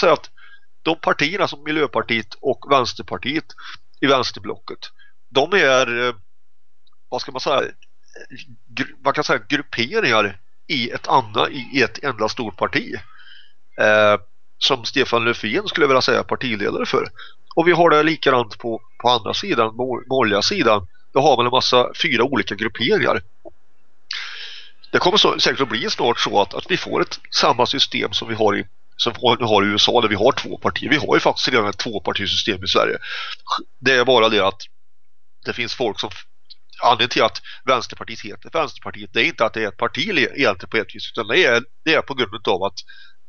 säga att de partierna som Miljöpartiet och Vänsterpartiet i vänsterblocket de är, eh, vad ska man säga, man kan säga grupperingar i ett annat, i ett enda stort parti. Eh, som Stefan Löfven skulle vilja säga partiledare för. Och vi har det likadant på, på andra sidan, borgerliga sidan. Då har man en massa fyra olika grupperingar. Det kommer så, säkert att bli snart så att, att vi får ett samma system som vi har i som vi har i USA där vi har två partier. Vi har ju faktiskt redan ett tvåpartisystem i Sverige. Det är bara det att det finns folk som anledningen till att Vänsterpartiet heter Vänsterpartiet det är inte att det är ett parti egentligen på ett vis utan det är, det är på grund av att,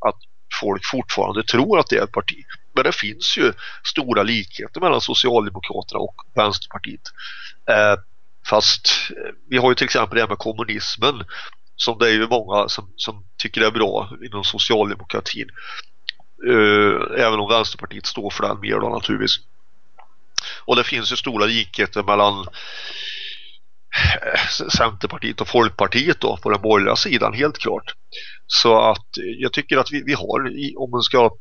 att folk fortfarande tror att det är ett parti. Men det finns ju stora likheter mellan Socialdemokraterna och Vänsterpartiet. Eh, fast eh, vi har ju till exempel det här med kommunismen som det är ju många som, som tycker är bra inom socialdemokratin. Eh, även om Vänsterpartiet står för den mer då naturligtvis. Och det finns ju stora likheter mellan eh, Centerpartiet och Folkpartiet då på den borgerliga sidan helt klart. Så att jag tycker att vi, vi har, om man ska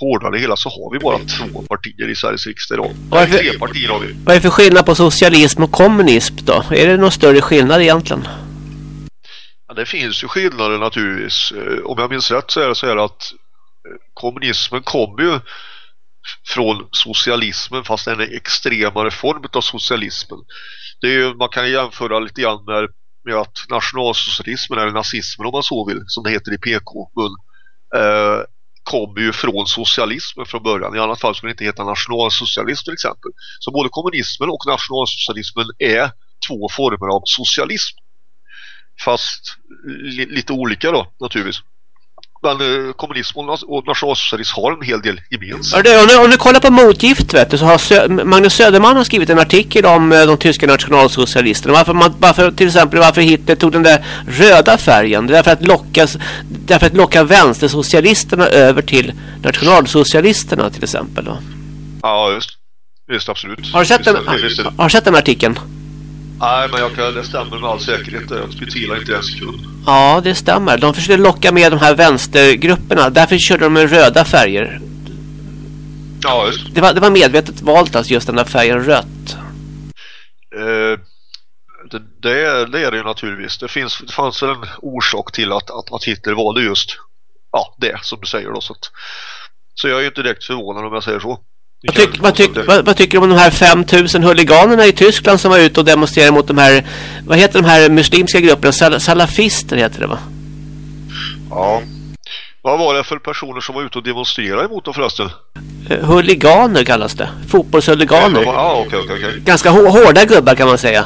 hårdare det hela så har vi bara två partier i Sveriges riksdag idag. Varför, tre partier har vi. Vad är för skillnad på socialism och kommunism då? Är det någon större skillnad egentligen? Det finns ju skillnader naturligtvis. Eh, om jag minns rätt så är det så här att eh, kommunismen kommer ju från socialismen fast en extremare form av socialismen. Det är ju, man kan jämföra lite grann med, med att nationalsocialismen eller nazismen om man så vill, som det heter i PK-mun, eh, kommer ju från socialismen från början. I annat fall skulle det inte heta nationalsocialism till exempel. Så både kommunismen och nationalsocialismen är två former av socialism. Fast li lite olika då naturligtvis. Men eh, kommunism och nationalsocialism har en hel del gemensamt. Om du, om du kollar på motgift vet du, så har Sö Magnus Söderman har skrivit en artikel om eh, de tyska nationalsocialisterna. Varför, man, varför, till exempel varför Hitler tog den där röda färgen. Det är därför att, lockas, därför att locka vänstersocialisterna över till nationalsocialisterna till exempel. Då. Ja, just. Just absolut. Har du sett, den, har, har du sett den artikeln? Nej, men jag kan, det stämmer med all säkerhet. Jag betvivlar inte en sekund. Ja, det stämmer. De försökte locka med de här vänstergrupperna. Därför körde de med röda färger. Ja, just. Det var, det var medvetet valt alltså just den där färgen rött. Eh, det, det, är, det är det ju naturligtvis. Det, finns, det fanns en orsak till att, att, att Hitler valde just ja, det som du säger då. Så, att, så jag är ju inte direkt förvånad om jag säger så. Vad, tyck, vad, tyck, vad, vad, tycker du om de här 5000 huliganerna i Tyskland som var ute och demonstrerade mot de här, vad heter de här muslimska grupperna? Sal salafister heter det va? Ja. Vad var det för personer som var ute och demonstrerade emot dem förresten? Uh, huliganer kallas det. Fotbollshuliganer. Ja, okej, okej, okej. Ganska hårda gubbar kan man säga.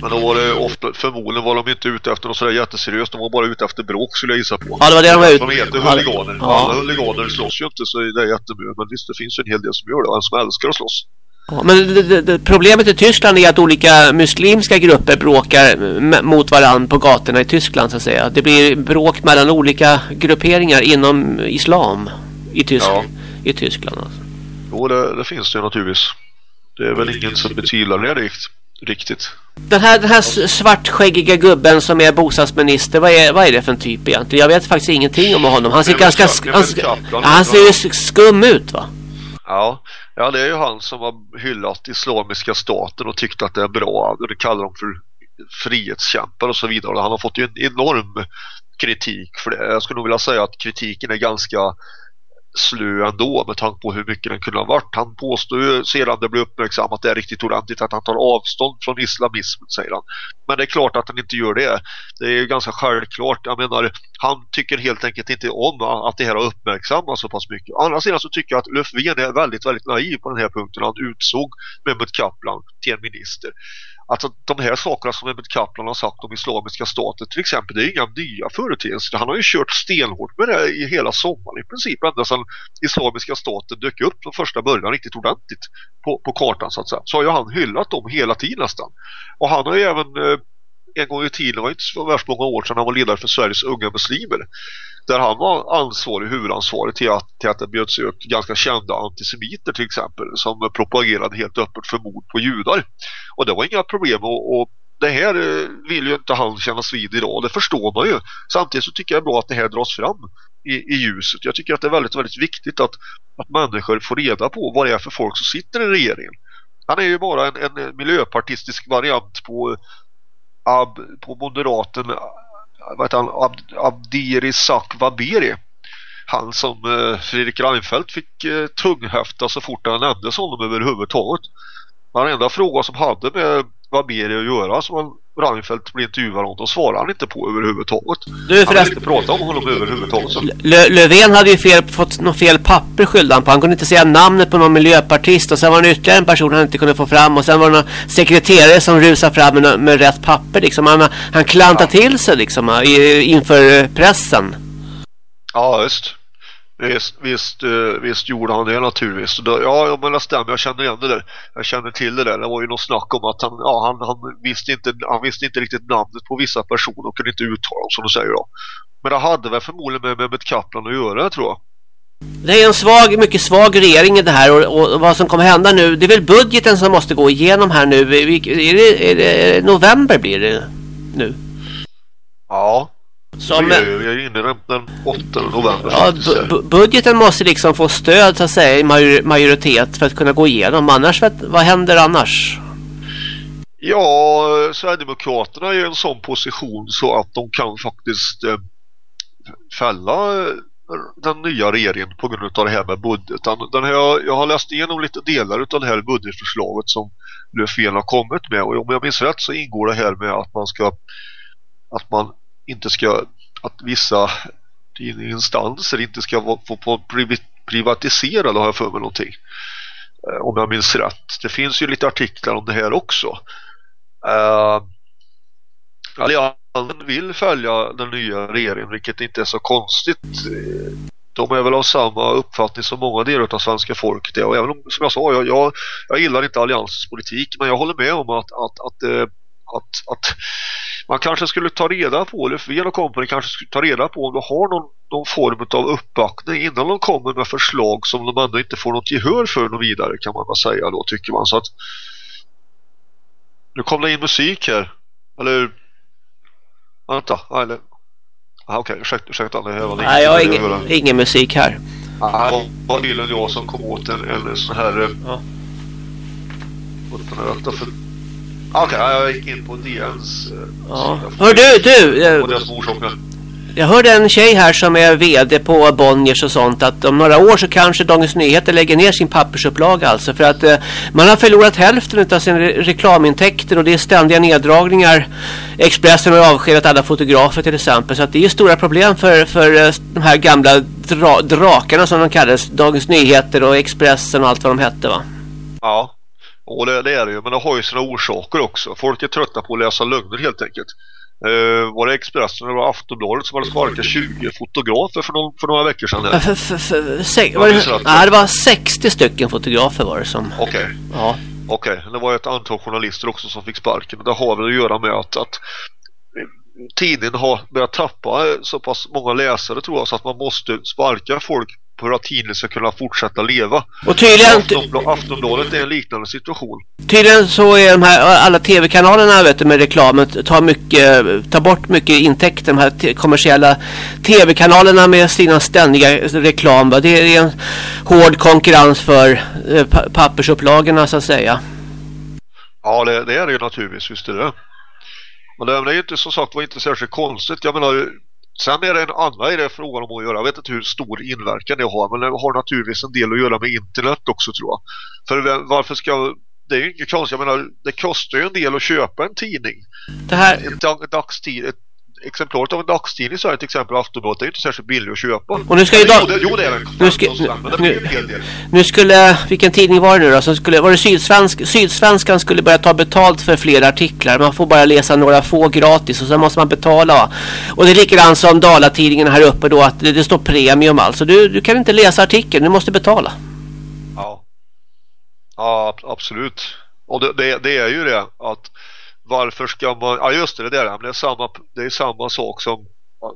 Men då var det ofta, förmodligen var de inte ute efter något sådär jätteseriöst. De var bara ute efter bråk skulle jag gissa på. Ja, det var det de var ute. De heter huliganer. Ja. Alla huliganer slåss ju inte så det är jättemycket. Men visst, det finns ju en hel del som gör det. En som älskar att slåss. Ja, men det, det, det, problemet i Tyskland är att olika muslimska grupper bråkar mot varandra på gatorna i Tyskland så att säga. Det blir bråk mellan olika grupperingar inom islam i, Tysk ja. i Tyskland. Alltså. Jo, det, det finns det naturligtvis. Det är väl ingen som betvivlar det riktigt riktigt. Den här, den här svartskäggiga gubben som är bostadsminister, vad är, vad är det för en typ egentligen? Jag vet faktiskt ingenting om honom. Han ser ganska han, han, han ser ju skum ut va? Ja, ja, det är ju han som har hyllat islamiska staten och tyckt att det är bra. Det kallar dem för frihetskämpar och så vidare. Han har fått ju en enorm kritik för det. Jag skulle nog vilja säga att kritiken är ganska slö ändå med tanke på hur mycket den kunde ha varit. Han påstår ju sedan det blev uppmärksammat att det är riktigt ordentligt att han tar avstånd från islamismen säger han. Men det är klart att han inte gör det. Det är ju ganska självklart. Jag menar, han tycker helt enkelt inte om att det här har uppmärksammats så pass mycket. Å andra sidan så tycker jag att Löfven är väldigt, väldigt naiv på den här punkten. Han utsåg Mehmet Kaplan till en minister. Alltså de här sakerna som Mehmet Kaplan har sagt om islamiska staten till exempel, det är inga nya företeelser. Han har ju kört stenhårt med det i hela sommaren i princip ända sedan islamiska staten dök upp från första början riktigt ordentligt på, på kartan så att säga. Så har ju han hyllat dem hela tiden nästan. Och han har ju även eh, en gång i tiden, det var inte så värst många år sedan han var ledare för Sveriges unga muslimer där han var ansvarig, huvudansvarig till att, till att det bjöds ut ganska kända antisemiter till exempel som propagerade helt öppet för mord på judar. Och det var inga problem och, och det här eh, vill ju inte han kännas vid idag, det förstår man ju. Samtidigt så tycker jag bra att det här dras fram. i, i ljuset. Jag tycker att det är väldigt, väldigt viktigt att, att människor får reda på vad det är för folk som sitter i regeringen. Han är ju bara en, en miljöpartistisk variant på, ab, på moderaten vad han, Ab, Abdiri Sakvabiri. Han som eh, Fredrik Reinfeldt fick eh, tunghäfta så fort han nämndes honom överhuvudtaget. Varenda fråga som hade med Waberi att göra som Reinfeldt blir intervjuad om, då svarar han inte på överhuvudtaget. Du, han vill inte prata om honom överhuvudtaget. Så. Löfven hade ju fel, fått något fel papper skyldan på. Han kunde inte säga namnet på någon miljöpartist och sen var det ytterligare en person han inte kunde få fram och sen var det någon sekreterare som rusade fram med, med rätt papper liksom. Han, han klantade ja. till sig liksom inför pressen. Ja, just. Visst, visst, uh, visst gjorde han det naturligtvis. Då, ja, men det stämmer. Jag känner igen det där. Jag känner till det där. Det var ju något snack om att han, ja, han, han, visste inte, han visste inte riktigt namnet på vissa personer och kunde inte uttala dem som du säger då. Men det hade väl förmodligen med Mehmet Kaplan att göra, tror jag. Det är en svag, mycket svag regering i det här och, och, vad som kommer hända nu, det är väl budgeten som måste gå igenom här nu. Är det, är det november blir det nu? Ja, som, vi är inne den 8 november. Ja, budgeten måste liksom få stöd så att säga i major majoritet för att kunna gå igenom. Annars, vet, vad händer annars? Ja, Sverigedemokraterna är i en sån position så att de kan faktiskt eh, fälla eh, den nya regeringen på grund av det här med budgeten. Den här, jag har läst igenom lite delar av det här budgetförslaget som Löfven har kommit med och om jag minns rätt så ingår det här med att man ska att man inte ska att vissa instanser inte ska få på privatiserade har jag för mig någonting eh, om jag minns rätt. Det finns ju lite artiklar om det här också. Uh, Alliansen vill följa den nya regeringen vilket inte är så konstigt. De är väl av samma uppfattning som många delar av svenska folket är. Och även om, som jag sa, jag, jag, jag gillar inte Alliansens politik men jag håller med om att, att, att, eh, att, att man kanske skulle ta reda på, eller Löfven och kompani kanske skulle ta reda på om de har någon, någon form av uppbackning innan de kommer med förslag som de ändå inte får något gehör för något vidare kan man väl säga då tycker man. Så att nu kom det in musik här. Eller vänta, eller ah, okej, okay, ursäkta, ursäkta det här var Nej, jag har ingen, ingen musik här. Nej, det var bilen jag som kom åt en, en sån här ja. Vänta för Okej, okay, jag gick in på DNs eh, ja. Hör du, du! Jag, jag hörde en tjej här som är vd på Bonniers och sånt att om några år så kanske Dagens Nyheter lägger ner sin pappersupplaga alltså för att eh, man har förlorat hälften av sina re reklamintäkter och det är ständiga neddragningar. Expressen har avskedat alla fotografer till exempel så att det är stora problem för, för eh, de här gamla dra drakarna som de kallades, Dagens Nyheter och Expressen och allt vad de hette va? Ja. Och det, det är det ju, men det har ju sina orsaker också. Folk är trötta på att läsa lögner helt enkelt. Uh, var det Expressen eller Aftonbladet som hade sparkat 20 fotografer för, någon, för några veckor sedan? Här? För, för, för, se, var det, nej, det var 60 stycken fotografer var det som... Okej. Okay. Ja. Okej, okay. det var ett antal journalister också som fick sparken. Det har väl att göra med att, att tidningen har börjat tappa så pass många läsare tror jag så att man måste sparka folk för att tidningen ska kunna fortsätta leva. Och tydligen... Aftonbladet är en liknande situation. Tydligen så är de här, alla tv-kanalerna vet du, med reklamen tar, mycket, tar bort mycket intäkter. De här kommersiella tv-kanalerna med sina ständiga reklam. Det är en hård konkurrens för eh, pappersupplagorna så att säga. Ja, det, det är det ju naturligtvis, visst är det. Men det är ju inte som sagt var inte särskilt konstigt. Jag menar, Sen är det en annan det frågan om att göra. Jag vet inte hur stor inverkan det har. Men det har naturligtvis en del att göra med internet också tror jag. För varför ska... Det är ju inget konstigt. Jag menar, det kostar ju en del att köpa en tidning. Det här... Ett dagstid, ett exemplaret av en dagstidning så är till exempel Aftonbladet är inte särskilt billig att köpa. Och nu ska ju dag... jo, det, jo, det är det. Nu, ska, nu, nu, skulle, vilken tidning var det nu då? Så skulle, var det Sydsvensk, Sydsvenskan skulle börja ta betalt för flera artiklar. Man får bara läsa några få gratis och sen måste man betala. Och det är likadant som Dalatidningen här uppe då att det, det står premium alltså. Du, du kan inte läsa artikeln, du måste betala. Ja. Ja, absolut. Och det, det, det är ju det att varför ska man, ja just det, det är det, är samma, det är samma sak som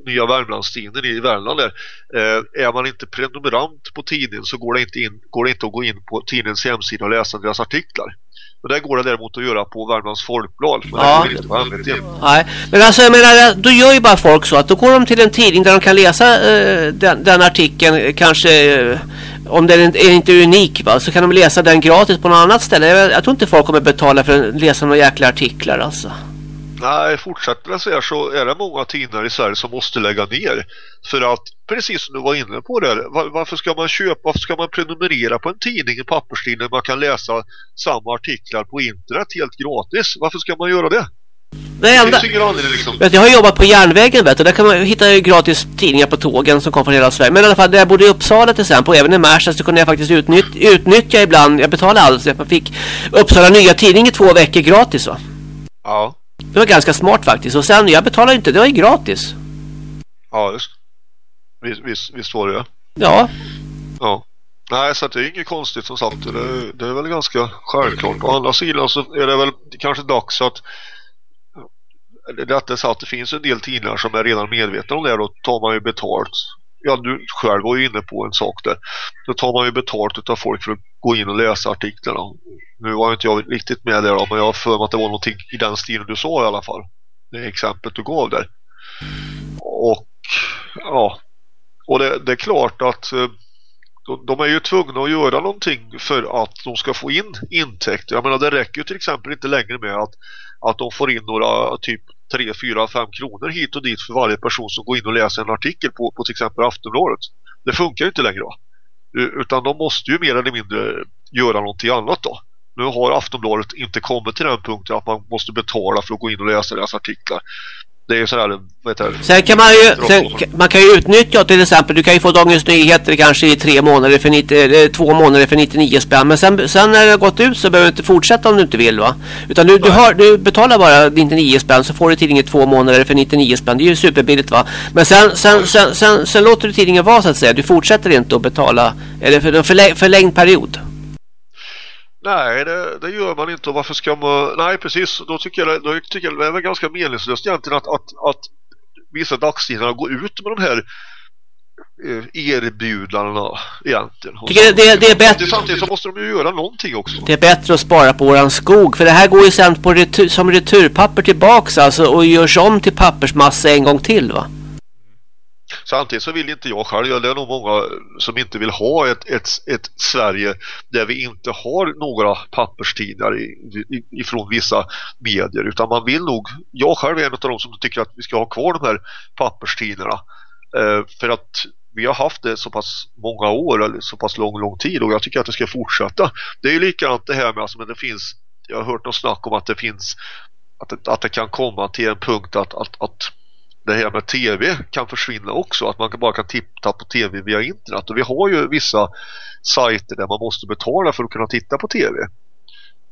Nya Värmlandstidningen i Värmland där. Eh, är man inte prenumerant på tidningen så går det inte, in, går det inte att gå in på tidningens hemsida och läsa deras artiklar. Och det går det däremot att göra på Värmlands Folkblad. Men Ja. Nej, men alltså jag menar, då gör ju bara folk så att då går de till en tidning där de kan läsa eh, den, den artikeln kanske eh, om den inte- är unik va, så kan de läsa den gratis på något annat ställe. Jag, jag tror inte folk kommer betala för att läsa några jäkla artiklar alltså. Nej, fortsätter det så här så är det många tidningar i Sverige som måste lägga ner. För att, precis som du var inne på där, var, varför ska man köpa, varför ska man prenumerera på en tidning, en papperstidning, när man kan läsa samma artiklar på internet helt gratis? Varför ska man göra det? Det Det enda, ingen anledning liksom. vet, jag har jobbat på järnvägen vet du, där kan man hitta gratis tidningar på tågen som kommer från hela Sverige. Men i alla fall där jag bodde i Uppsala till exempel och även i Märsta så kunde jag faktiskt utnytt, utnyttja ibland, jag betalade alls, jag fick Uppsala Nya Tidning i två veckor gratis va. Ja, Det var ganska smart faktiskt. Och sen, jag betalade inte, det var ju gratis. ja just. Visst, visst, visst var det det. Ja, Ja. Nej, så det är inget konstigt som sagt. Det, det är väl ganska självklart. På andra sidan så är det väl kanske dags att eller det är så att det finns en del tidningar som är redan medvetna om det då tar man ju betalt. Ja, du själv var ju inne på en sak där. Då tar man ju betalt utav folk för att gå in och läsa artiklarna. Nu var inte jag riktigt med där då, men jag har för mig att det var någonting i den stilen du sa i alla fall. Det exemplet du gav där. Och ja, och det, det är klart att eh, de, de är ju tvungna att göra någonting för att de ska få in intäkter. Jag menar det räcker ju till exempel inte längre med att, att de får in några typ 3, 4, 5 kronor hit och dit för varje person som går in och läser en artikel på, på till exempel Aftonbladet. Det funkar ju inte längre då. Utan de måste ju mer eller mindre göra någonting annat då. Nu har Aftonbladet inte kommit till den punkten att man måste betala för att gå in och läsa deras artiklar. Det är sådär, heter det? sen kan man ju, sen, man kan ju utnyttja till exempel, du kan ju få Dagens Nyheter kanske i tre månader för 90, eller två månader för 99 spänn. Men sen, sen när det har gått ut så behöver du inte fortsätta om du inte vill va. Utan du, du, har, du betalar bara 99 spänn så får du tidningen två månader för 99 spänn. Det är ju superbilligt va. Men sen, sen, sen, sen, sen låter du tidningen vara så att säga. Du fortsätter inte att betala, eller för en förläng, förlängd period. Nej, det, det gör man inte. Och varför ska man... Nej, precis. Då tycker jag, då tycker jag det är ganska meningslöst egentligen att, att, att vissa dagstidningar går ut med de här eh, erbjudandena egentligen. Tycker det- det- det är bättre- Samtidigt, samtidigt så måste de ju göra någonting också. Det är bättre att spara på våran skog. För det här går ju sen på retur, som returpapper tillbaks alltså och görs om till pappersmassa en gång till va. Samtidigt så vill inte jag själv, det är nog många som inte vill ha ett, ett, ett Sverige där vi inte har några papperstidningar i, i, ifrån vissa medier. Utan man vill nog, jag själv är en av de som tycker att vi ska ha kvar de här papperstidningarna. Eh, för att vi har haft det så pass många år eller så pass lång, lång tid och jag tycker att det ska fortsätta. Det är ju likadant det här med alltså, men det finns, jag har hört något snack om att det finns att det, att det kan komma till en punkt att, att, att det här med tv kan försvinna också. Att man bara kan titta på tv via internet. Och vi har ju vissa sajter där man måste betala för att kunna titta på tv.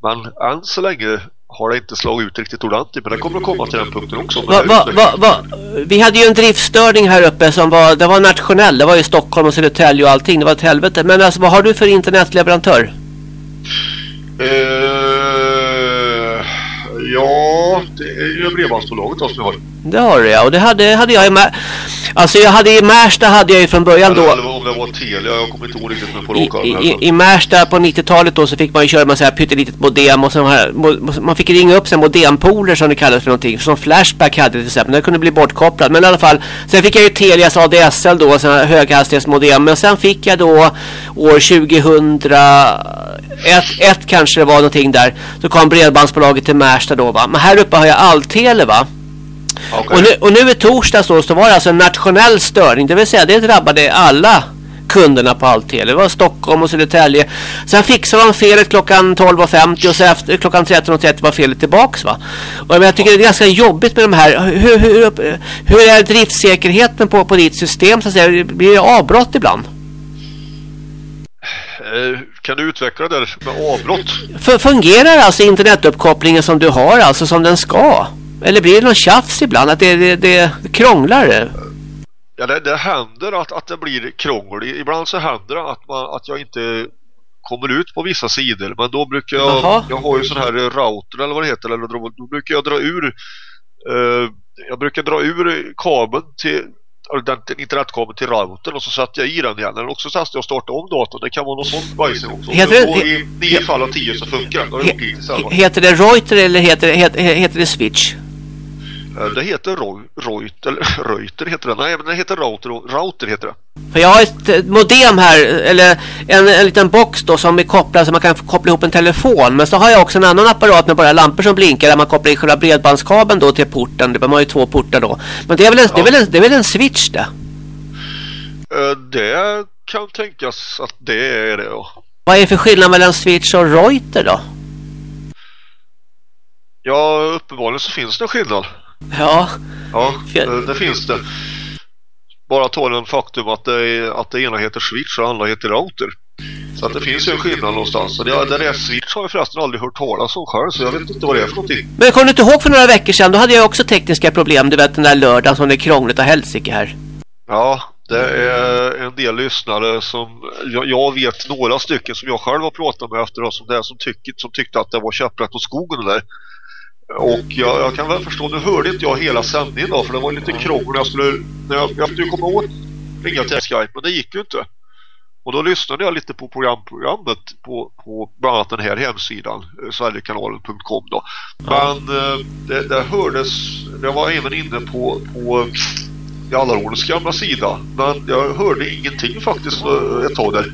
Men än så länge har det inte slagit ut riktigt ordentligt. Men det kommer att komma till den punkten också. Va, va, va, va, vi hade ju en driftstörning här uppe som var, det var nationell. Det var ju Stockholm och Södertälje och allting. Det var ett helvete. Men alltså vad har du för internetleverantör? Eh, ja, det är ju bredbandsbolaget då som jag har. Det har du ja. Och det hade, hade jag i Mär... Alltså jag hade i Märsta hade jag ju från början då. eller om det var Telia, jag kommer inte ihåg riktigt men på I, råkar. i, i, I Märsta på 90-talet då så fick man ju köra med så här pyttelitet modem och så här, man fick ringa upp sen modempooler som det kallades för någonting. Som Flashback hade till exempel. Den kunde bli bortkopplad. Men i alla fall. Sen fick jag ju Telias ADSL då. Sån här höghastighetsmodem. Men sen fick jag då år 2001 ett kanske det var någonting där. Så kom bredbandsbolaget till Märsta då va. Men här uppe har jag Alltele va. Okej. Och nu, och nu i torsdags då, så var det alltså en nationell störning. Det vill säga det drabbade alla kunderna på Alltele. Det var Stockholm och Södertälje. Sen fixade de felet klockan 12.50 och så efter klockan 13.30 var felet tillbaks va. Och jag tycker det är ganska jobbigt med de här. Hur, hur, hur är driftsäkerheten på, på ditt system så att säga? Blir det avbrott ibland? Eh, Kan du utveckla det där med avbrott? Fungerar alltså internetuppkopplingen som du har, alltså som den ska? Eller blir det någon tjafs ibland? Att det, det, det krånglar? Ja, det, det händer att, att det blir krångel. Ibland så händer det att, man, att jag inte kommer ut på vissa sidor. Men då brukar jag, Jaha. jag har ju sån här router eller vad det heter. Eller då, då brukar jag dra ur Uh, jag brukar dra ur kabeln till den internetkabeln till routern och så satte jag i den igen. Eller också satte jag och startade om datorn. Det kan vara något sånt bajs också. Heter det, I nio fall av tio så funkar. He, heter det Reuter eller heter, heter, heter det Switch? Det heter Reuter, eller Reuter heter det. Nej, men det heter Router, Router heter det. För jag har ett modem här, eller en, en liten box då som är kopplad så man kan koppla ihop en telefon. Men så har jag också en annan apparat med bara lampor som blinkar där man kopplar in själva bredbandskabeln då till porten. Man har ju två portar då. Men det är väl en, ja. det är väl en, det är väl en switch det? Eh, det kan tänkas att det är det ja. Vad är det för skillnad mellan switch och Reuter då? Ja, uppenbarligen så finns det en skillnad. Ja. Ja, det, det finns det. Bara ta den faktum att det, att det ena heter switch och det andra heter router. Så att det finns ju en skillnad någonstans. Och det, det är switch har jag förresten aldrig hört talas om själv så jag vet inte vad det är för någonting. Men kommer du inte ihåg för några veckor sedan? Då hade jag också tekniska problem. Du vet den där lördagen som det är krångligt och helsike här. Ja, det är en del lyssnare som jag, jag, vet några stycken som jag själv har pratat med efter som, det, som, tyck, som tyckte att det var käpprätt åt skogen där. Och jag, jag, kan väl förstå, nu hörde inte jag hela sändningen då för det var lite krångel jag skulle, när jag, jag skulle komma åt ringa till Skype men det gick ju inte. Och då lyssnade jag lite på programprogrammet på, på bland annat den här hemsidan eh, sverigekanalen.com då. Men eh, det, det hördes, jag var även inne på, på Jallarhornets gamla sida men jag hörde ingenting faktiskt eh, ett tag där.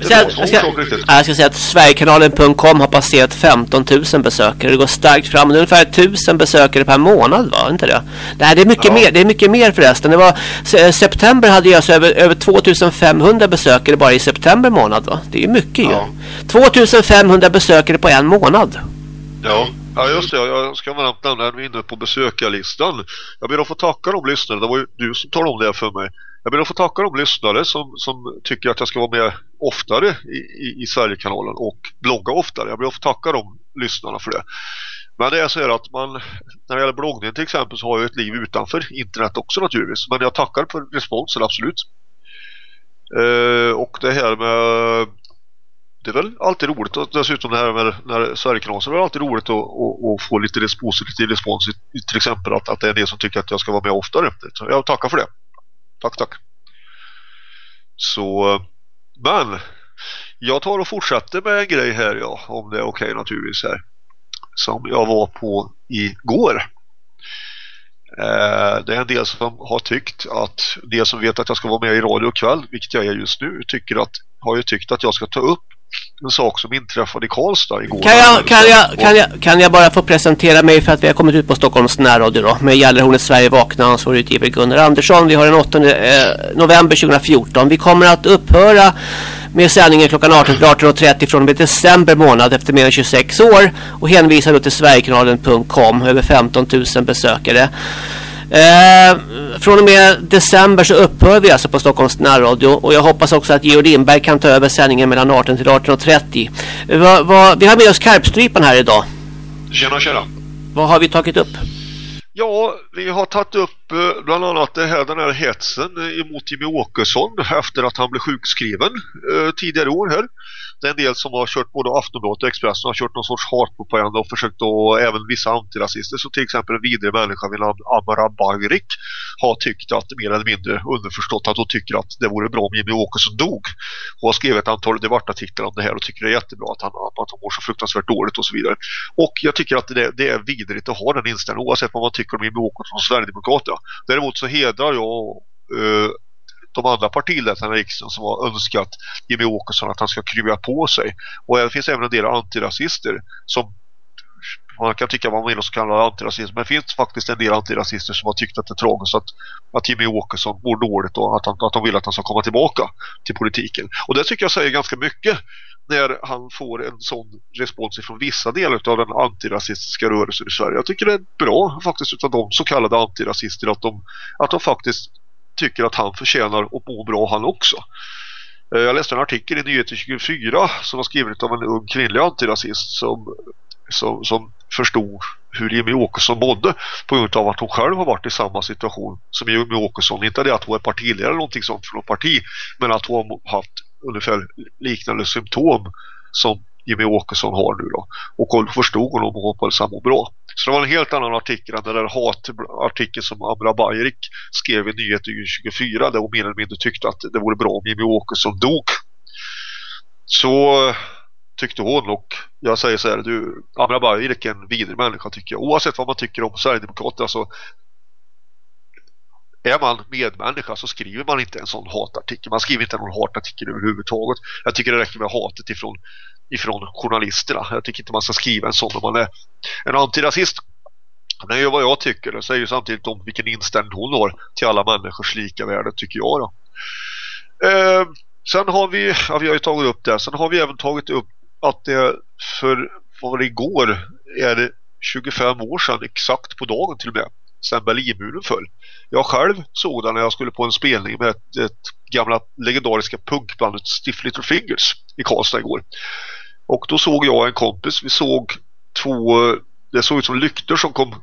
Jag ska, jag, ska, jag ska säga att Sverigekanalen.com har passerat 15 000 besökare. Det går starkt fram. Det är ungefär 1000 besökare per månad, va? Inte det? Nej, det är mycket ja. mer. Det är mycket mer förresten. Det var eh, september hade jag så över, över 2500 besökare bara i september månad, va? Det är mycket ja. ju. 2500 besökare på en månad. Ja. Ja just det, jag ska varmt nämna en inne på besökarlistan. Jag ber att få tacka de lyssnare, det var ju du som talade om det för mig. Jag ber att få tacka de lyssnare som, som tycker att jag ska vara med oftare i, i, i Sverigekanalen och blogga oftare. Jag ber att få tacka de lyssnarna för det. Men det är så här att man, när det gäller bloggning till exempel så har jag ett liv utanför internet också naturligtvis. Men jag tackar för responsen, absolut. Eh, och det här med det är väl alltid roligt och dessutom det här med när Sverigekanalen så är det alltid roligt att, att, att få lite positiv respons till exempel att, att det är det som tycker att jag ska vara med oftare. Så jag tackar för det. Tack, tack. Så, men jag tar och fortsätter med en grej här, ja, om det är okej okay, naturligtvis här. Som jag var på igår. Eh, det är en del som har tyckt att det som vet att jag ska vara med i radio kväll, vilket jag är just nu, tycker att, har ju tyckt att jag ska ta upp en sak som inträffade i Karlstad igår. Kan jag, kan jag, kan jag, kan jag bara få presentera mig för att vi har kommit ut på Stockholms närradio då med Gällarhornet Sverige vakna ansvarig utgivare Gunnar Andersson. Vi har den 8 eh, november 2014. Vi kommer att upphöra med sändningen klockan 18 till 18.30 från och med december månad efter mer än 26 år och hänvisar då till sverigekanalen.com över 15 000 besökare. Eh, från och med december så upphör vi alltså på Stockholms närradio och jag hoppas också att Georg Lindberg kan ta över sändningen mellan 18 till 18.30. Va, va, vi har med oss Karpstrypan här idag. Tjena, tjena. Vad har vi tagit upp? Ja, vi har tagit upp eh, bland annat det här, den här hetsen emot Jimmy Åkesson efter att han blev sjukskriven eh, tidigare år här det är en del som har kört både Aftonbladet och Expressen har kört någon sorts hatpropaganda och försökt att... även vissa antirasister som till exempel en vidare människa vid namn Amara Bagrik har tyckt att mer eller mindre underförstått att hon tycker att det vore bra om Jimmy Åkesson dog. Hon har skrivit ett antal debattartiklar om det här och tycker det är jättebra att han, att han mår så fruktansvärt dåligt och så vidare. Och jag tycker att det, det är vidrigt att ha den inställningen oavsett vad man tycker om Jimmy Åkesson och Sverigedemokraterna. Däremot så hedrar jag uh, de andra partiledarna i riksdagen som har önskat Jimmy Åkesson att han ska krya på sig. Och det finns även en del antirasister som man kan tycka vad man vill så kallar antirasism men det finns faktiskt en del antirasister som har tyckt att det är tragiskt att, att Jimmy Åkesson mår dåligt och att, han, att de vill att han ska komma tillbaka till politiken. Och det tycker jag säger ganska mycket när han får en sån respons från vissa delar av den antirasistiska rörelsen i Sverige. Jag tycker det är bra faktiskt utav de så kallade antirasister att de, att de faktiskt tycker att han förtjänar att må bra han också. Eh, jag läste en artikel i Nyheter 24 som var skriven av en ung kvinnlig antirasist som, som, som förstod hur Jimmy Åkesson mådde på grund av att hon själv har varit i samma situation som Jimmy Åkesson. Inte det att hon är partiledare eller någonting sånt för något parti men att hon har haft ungefär liknande symptom som Jimmy Åkesson har nu då. Och hon förstod honom och hoppades han må bra. Så det var en helt annan artikel än den där hatartikeln som Amra Bayrik skrev i Nyheter 24 där hon mer eller mindre tyckte att det vore bra om Jimmy Åkesson dog. Så tyckte hon och jag säger så här, du, Amra Bayrik är en vidrig människa tycker jag. Oavsett vad man tycker om Sverigedemokraterna så är man medmänniska så skriver man inte en sån hatartikel. Man skriver inte någon hatartikel överhuvudtaget. Jag tycker det räcker med hatet ifrån, ifrån journalisterna. Jag tycker inte man ska skriva en sån om man är en antirasist. Det är ju vad jag tycker. Det säger ju samtidigt om vilken inställning hon har till alla människors lika värde tycker jag då. Eh, sen har vi, ja, vi har ju tagit upp det. Sen har vi även tagit upp att det för vad det igår är det 25 år sedan exakt på dagen till och med sen Berlinmuren föll. Jag själv såg den när jag skulle på en spelning med ett, ett gamla legendariska punkbandet Stiff Little Fingers i Karlstad igår. Och då såg jag en kompis, vi såg två, det såg ut som lyktor som kom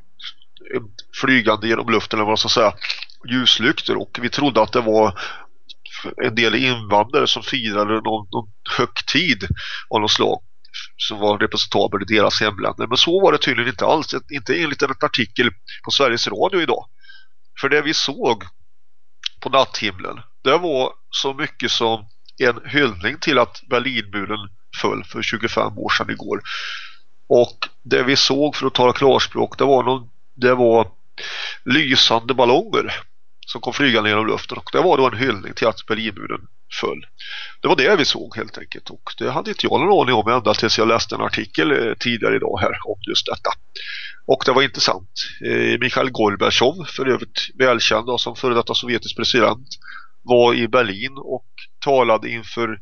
flygande genom luften eller vad man ska säga, ljuslyktor och vi trodde att det var en del invandrare som firade någon, någon högtid av något slag som var representabel i deras hemländer. Men så var det tydligen inte alls. Inte enligt en artikel på Sveriges Radio idag. För det vi såg på natthimlen det var så mycket som en hyllning till att Berlinmuren föll för 25 år sedan igår. Och det vi såg för att tala klarspråk det var, någon, det var lysande ballonger som kom flygande genom luften och det var då en hyllning till att Berlinmuren föll. Det var det vi såg helt enkelt och det hade inte jag någon aning om ända tills jag läste en artikel eh, tidigare idag här om just detta. Och det var intressant. Eh, Mikhail Gorbachev, för övrigt välkänd som före detta sovjetisk president, var i Berlin och talade inför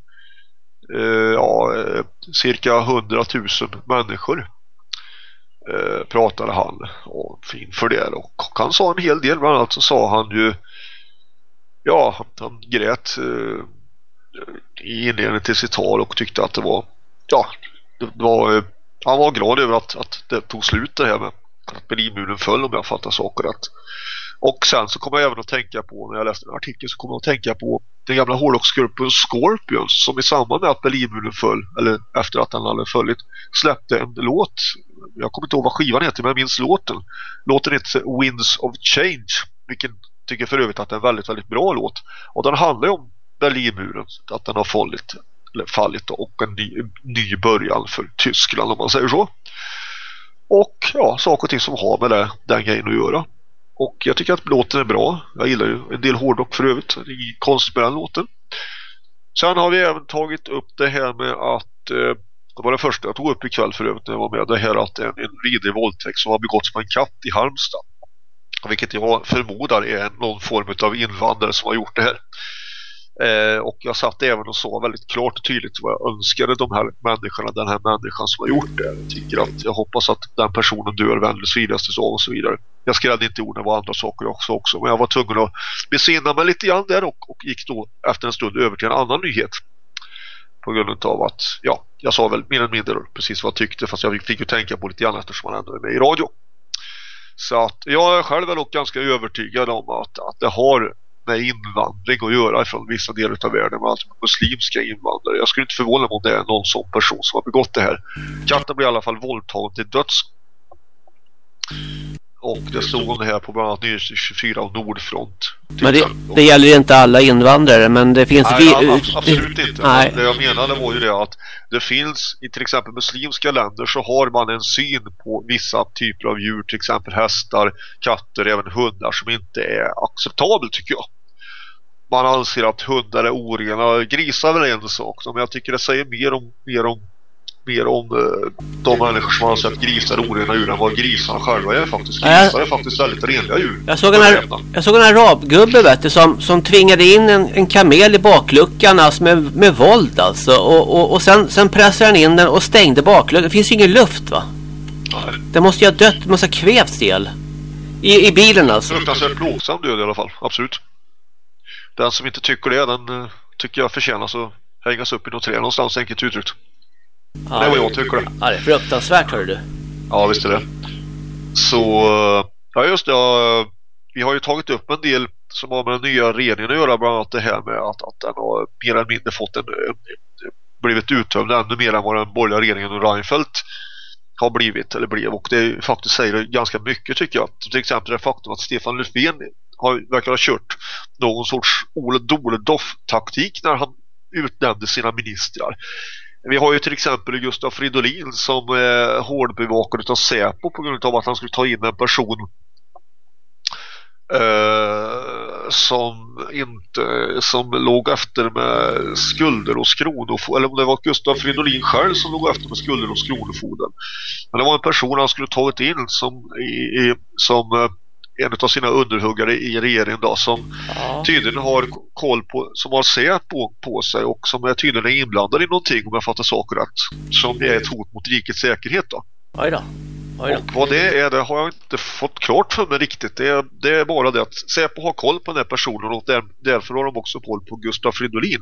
eh, ja, eh, cirka 100 000 människor eh, pratade han inför det och han sa en hel del bland annat så sa han ju ja, han grät eh, i inledningen till sitt tal och tyckte att det var ja, det var, han var glad över att, att det tog slut det här med att Berlinmuren föll om jag fattar saker rätt. Och sen så kommer jag även att tänka på, när jag läste den artikeln så kommer jag att tänka på den gamla hårdrocksgruppen Scorpions som i samband med att Berlinmuren föll, eller efter att den hade fallit, släppte en låt. Jag kommer inte ihåg vad skivan heter men jag minns låten. Låten heter Winds of Change, vilken tycker för övrigt att det är en väldigt, väldigt bra låt. Och den handlar ju om Berlinmuren att den har fallit, eller fallit och en ny, ny början för Tyskland om man säger så. Och ja, saker och ting som har med det, den grejen att göra. Och jag tycker att låten är bra. Jag gillar ju en del hårdrock för övrigt Det är konstigt med den låten. Sen har vi även tagit upp det här med att eh, det var det första jag tog upp ikväll för övrigt när jag var med. Det här att en, en vidrig våldtäkt som har begåtts på en katt i Halmstad. Vilket jag förmodar är någon form av invandrare som har gjort det här. Eh, och jag satt även och sa väldigt klart och tydligt vad jag önskade de här människorna, den här människan som har gjort det. Jag tycker att jag hoppas att den personen dör vänligast vidaste av och så vidare. Jag skrädde inte orden, det var andra saker också, också men jag var tvungen att besinna mig lite grann där och, och gick då efter en stund över till en annan nyhet. På grund av att, ja, jag sa väl mer eller mindre precis vad jag tyckte fast jag fick ju tänka på lite grann eftersom man ändå är med i radio. Så att jag själv är nog ganska övertygad om att, att det har med invandring att göra från vissa delar av världen med alltså muslimska invandrare. Jag skulle inte förvåna mig om det är någon sån person som har begått det här. Katten blir i alla fall våldtagen till döds. Och det stod om det här på bland annat Nyhets 24 och Nordfront. Men det, det gäller inte alla invandrare men det finns... Nej, absolut inte. Nej. Det jag menade var ju det att det finns i till exempel muslimska länder så har man en syn på vissa typer av djur, till exempel hästar, katter, även hundar som inte är acceptabel tycker jag man anser att hundar är orena. Grisar är väl en sak, men jag tycker det säger mer om, mer om, mer om eh, de människor som har sett grisar orena djur än vad grisarna själva är faktiskt. Grisar är faktiskt väldigt renliga djur. Jag såg en, här, jag såg en arabgubbe vet du, som, som tvingade in en, en kamel i bakluckan alltså med, med våld alltså. Och, och, och sen, sen pressade han in den och stängde bakluckan. Det finns ju ingen luft va? Nej. Det måste ju ha dött, det måste ha kvävts del. I, I bilen alltså. Fruktansvärt plågsam död i alla fall, absolut den som inte tycker det, den uh, tycker jag förtjänar så hängas upp i något träd någonstans enkelt uttryckt. Ja, det är vad jag tycker. Det. Ja, det är fruktansvärt hör du. Ja, visst är det. Så, uh, ja just det. Vi har ju tagit upp en del som har med den nya regeringen att göra, bland annat det här med att, att den har mer eller mindre fått en blivit uttömd ännu mer än vad den borgerliga regeringen och Reinfeldt har blivit eller blev och det faktiskt säger ganska mycket tycker jag. Till exempel det faktum att Stefan Löfven har, verkar ha kört någon sorts Ole Dole Doff-taktik när han utnämnde sina ministrar. Vi har ju till exempel Gustaf Fridolin som eh, är hårdbevakad av Säpo på grund av att han skulle ta in en person eh, som inte som låg efter med skulder och kronofogden eller om det var Gustav Fridolin själv som låg efter med skulder och kronofogden. Men det var en person han skulle tagit in som, i, i, som eh, en av sina underhuggare i regeringen då som ja. tydligen har koll på som har Säpo på sig och som är tydligen är inblandad i någonting om jag fattar saker rätt som är ett hot mot rikets säkerhet då. Oj då. Oj då. Och vad det är det har jag inte fått klart för mig riktigt. Det är, det är bara det att Säpo har koll på den här personen och där, därför har de också koll på Gustaf Fridolin.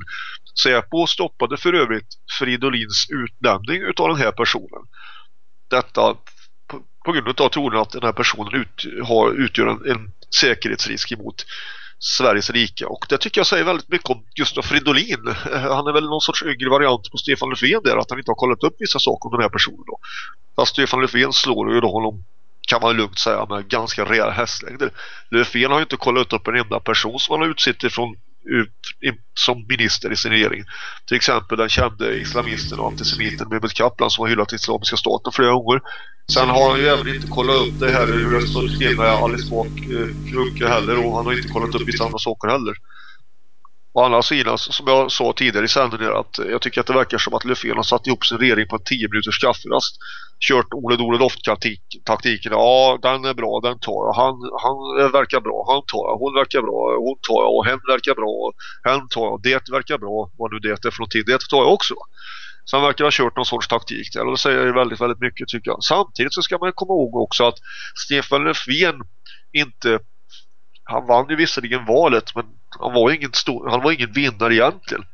Säpo stoppade för övrigt Fridolins utnämning utav den här personen. Detta på grund av tron att den här personen ut, har, utgör en, en säkerhetsrisk emot Sveriges rika och det tycker jag säger väldigt mycket om Gustaf Fridolin. Eh, han är väl någon sorts yngre variant på Stefan Löfven där att han inte har kollat upp vissa saker om den här personen då. Fast Stefan Löfven slår ju då honom kan man lugnt säga med ganska rejäla hästlängder. Löfven har ju inte kollat upp en enda person som han har utsett ut som minister i sin regering. Till exempel den kände islamisten och antisemiten Mehmet Kaplan som har hyllat islamiska staten flera gånger. Sen har han ju även inte kollat upp det här hur det står till med Alice Bak eh, heller och han har inte kollat upp vissa andra saker heller. Å andra sidan, som jag sa tidigare i sändningen, att jag tycker att det verkar som att Löfven har satt ihop sin regering på en 10 minuters kafferast. Kört Ole Dole Doft-taktiken. Ja, den är bra, den tar jag. Han, han verkar bra, han tar jag. Hon verkar bra, hon tar jag. Och hen verkar bra, hen tar jag. Det verkar bra, vad nu det är för någonting. Det tar jag också. Så han verkar ha kört någon sorts taktik där. Och det säger väldigt, väldigt mycket tycker jag. Samtidigt så ska man komma ihåg också att Stefan Löfven inte han vann ju visserligen valet men han var ingen, stor, han var ingen vinnare egentligen.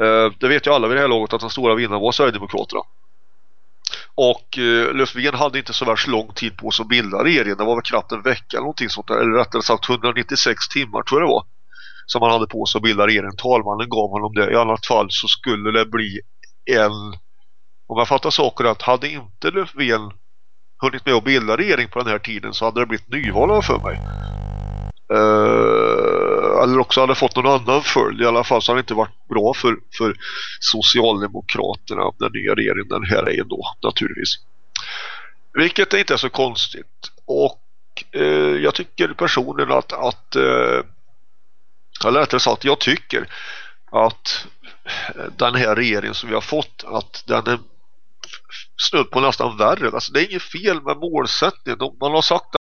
Eh, det vet ju alla vid det här laget att den stora vinnaren var Sverigedemokraterna. Och eh, Löfven hade inte så värst lång tid på sig att bilda regeringen. Det var väl knappt en vecka eller någonting sånt där. Eller rättare sagt 196 timmar tror jag det var. Som han hade på sig att bilda regeringen. Talmannen gav honom det. I annat fall så skulle det bli en... Om jag fattar saker att hade inte Löfven hunnit med att bilda regering på den här tiden så hade det blivit nyval för mig. Uh, eller också hade fått någon annan följd i alla fall så hade det inte varit bra för, för Socialdemokraterna den nya regeringen den här är då naturligtvis. Vilket inte är så konstigt och uh, jag tycker personligen att, att uh, eller rättare sagt jag tycker att den här regeringen som vi har fått att den är snudd på nästan värre. Alltså det är inget fel med målsättningen. Man har sagt